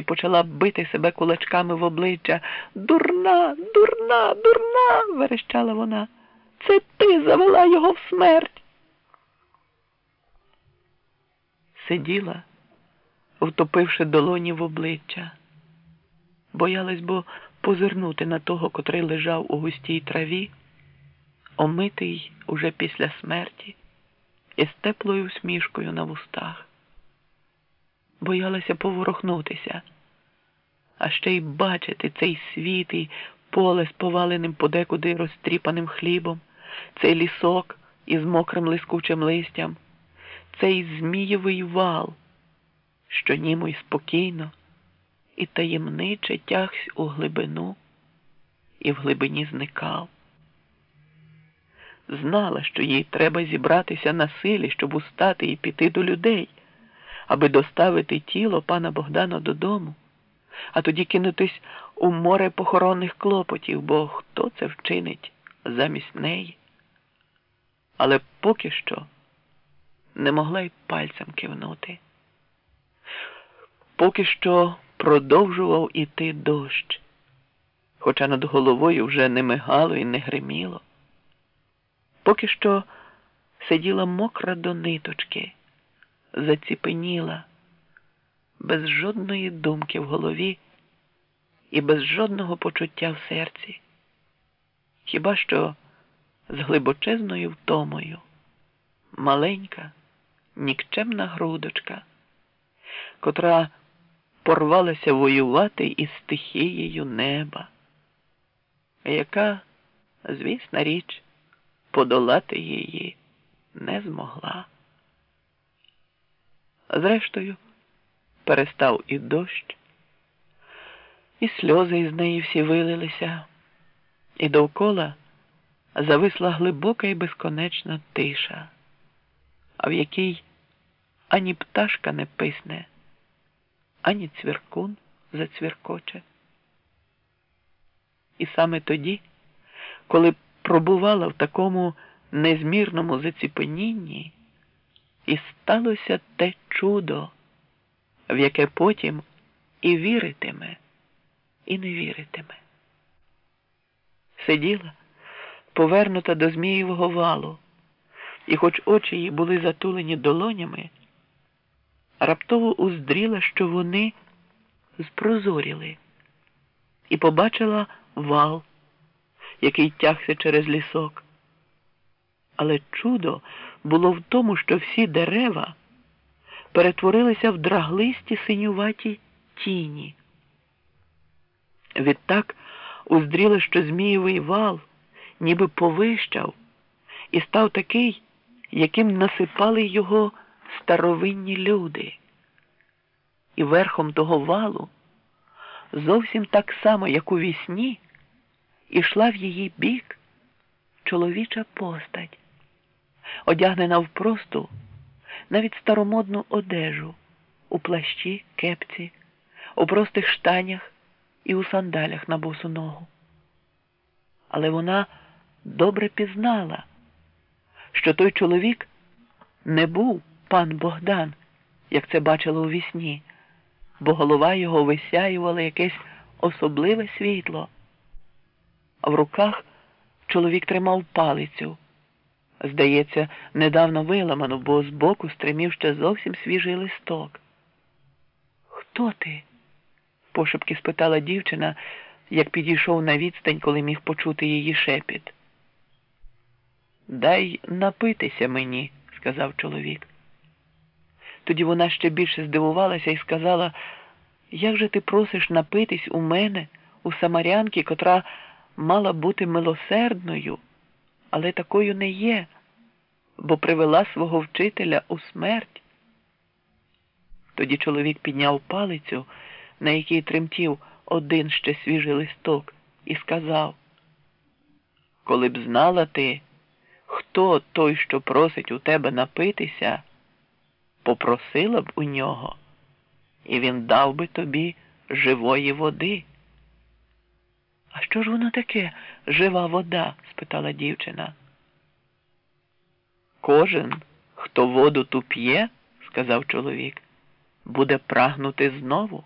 і почала бити себе кулачками в обличчя. Дурна, дурна, дурна, верещала вона. Це ти завела його в смерть. Сиділа, втопивши долоні в обличчя. Боялась бо позирнути на того, котрий лежав у густій траві, омитий уже після смерті, із теплою усмішкою на вустах. Боялася поворухнутися, а ще й бачити цей світ і поле з поваленим подекуди розтріпаним хлібом, цей лісок із мокрим лискучим листям, цей змієвий вал, що німо й спокійно і таємниче тягсь у глибину і в глибині зникав. Знала, що їй треба зібратися на силі, щоб устати і піти до людей, аби доставити тіло пана Богдана додому, а тоді кинутись у море похоронних клопотів, бо хто це вчинить замість неї. Але поки що не могла й пальцем кивнути. Поки що продовжував іти дощ, хоча над головою вже не мигало і не гриміло. Поки що сиділа мокра до ниточки, заціпеніла, без жодної думки в голові і без жодного почуття в серці, хіба що з глибочезною втомою, маленька, нікчемна грудочка, котра порвалася воювати із стихією неба, яка, звісна річ, подолати її не змогла. Зрештою, перестав і дощ, і сльози із неї всі вилилися, і довкола зависла глибока і безконечна тиша, а в якій ані пташка не писне ані цвіркун зацвіркоче. І саме тоді, коли пробувала в такому незмірному заціпенінні, і сталося те чудо, в яке потім і віритиме, і не віритиме. Сиділа, повернута до Змієвого валу, і, хоч очі її були затулені долонями, раптово уздріла, що вони зпрозоріли, і побачила вал, який тягся через лісок. Але чудо було в тому, що всі дерева перетворилися в драглисті синюваті тіні. Відтак уздріла, що Змієвий вал ніби повищав і став такий, яким насипали його старовинні люди. І верхом того валу, зовсім так само, як у вісні, ішла в її бік чоловіча постать, одягнена в просту, навіть старомодну одежу, у плащі, кепці, у простих штанях і у сандалях на босу ногу. Але вона добре пізнала, що той чоловік не був пан Богдан, як це бачила у вісні, бо голова його висяювала якесь особливе світло. А в руках чоловік тримав палицю. Здається, недавно виламану, бо збоку стримів ще зовсім свіжий листок. Хто ти? пошепки спитала дівчина, як підійшов на відстань, коли міг почути її шепіт. Дай напитися мені, сказав чоловік. Тоді вона ще більше здивувалася і сказала, як же ти просиш напитись у мене, у самарянки, котра мала бути милосердною, але такою не є, бо привела свого вчителя у смерть. Тоді чоловік підняв палицю, на якій тремтів один ще свіжий листок, і сказав, коли б знала ти, хто той, що просить у тебе напитися, попросила б у нього, і він дав би тобі живої води. А що ж воно таке жива вода? спитала дівчина. Кожен, хто воду ту п'є, сказав чоловік, буде прагнути знову.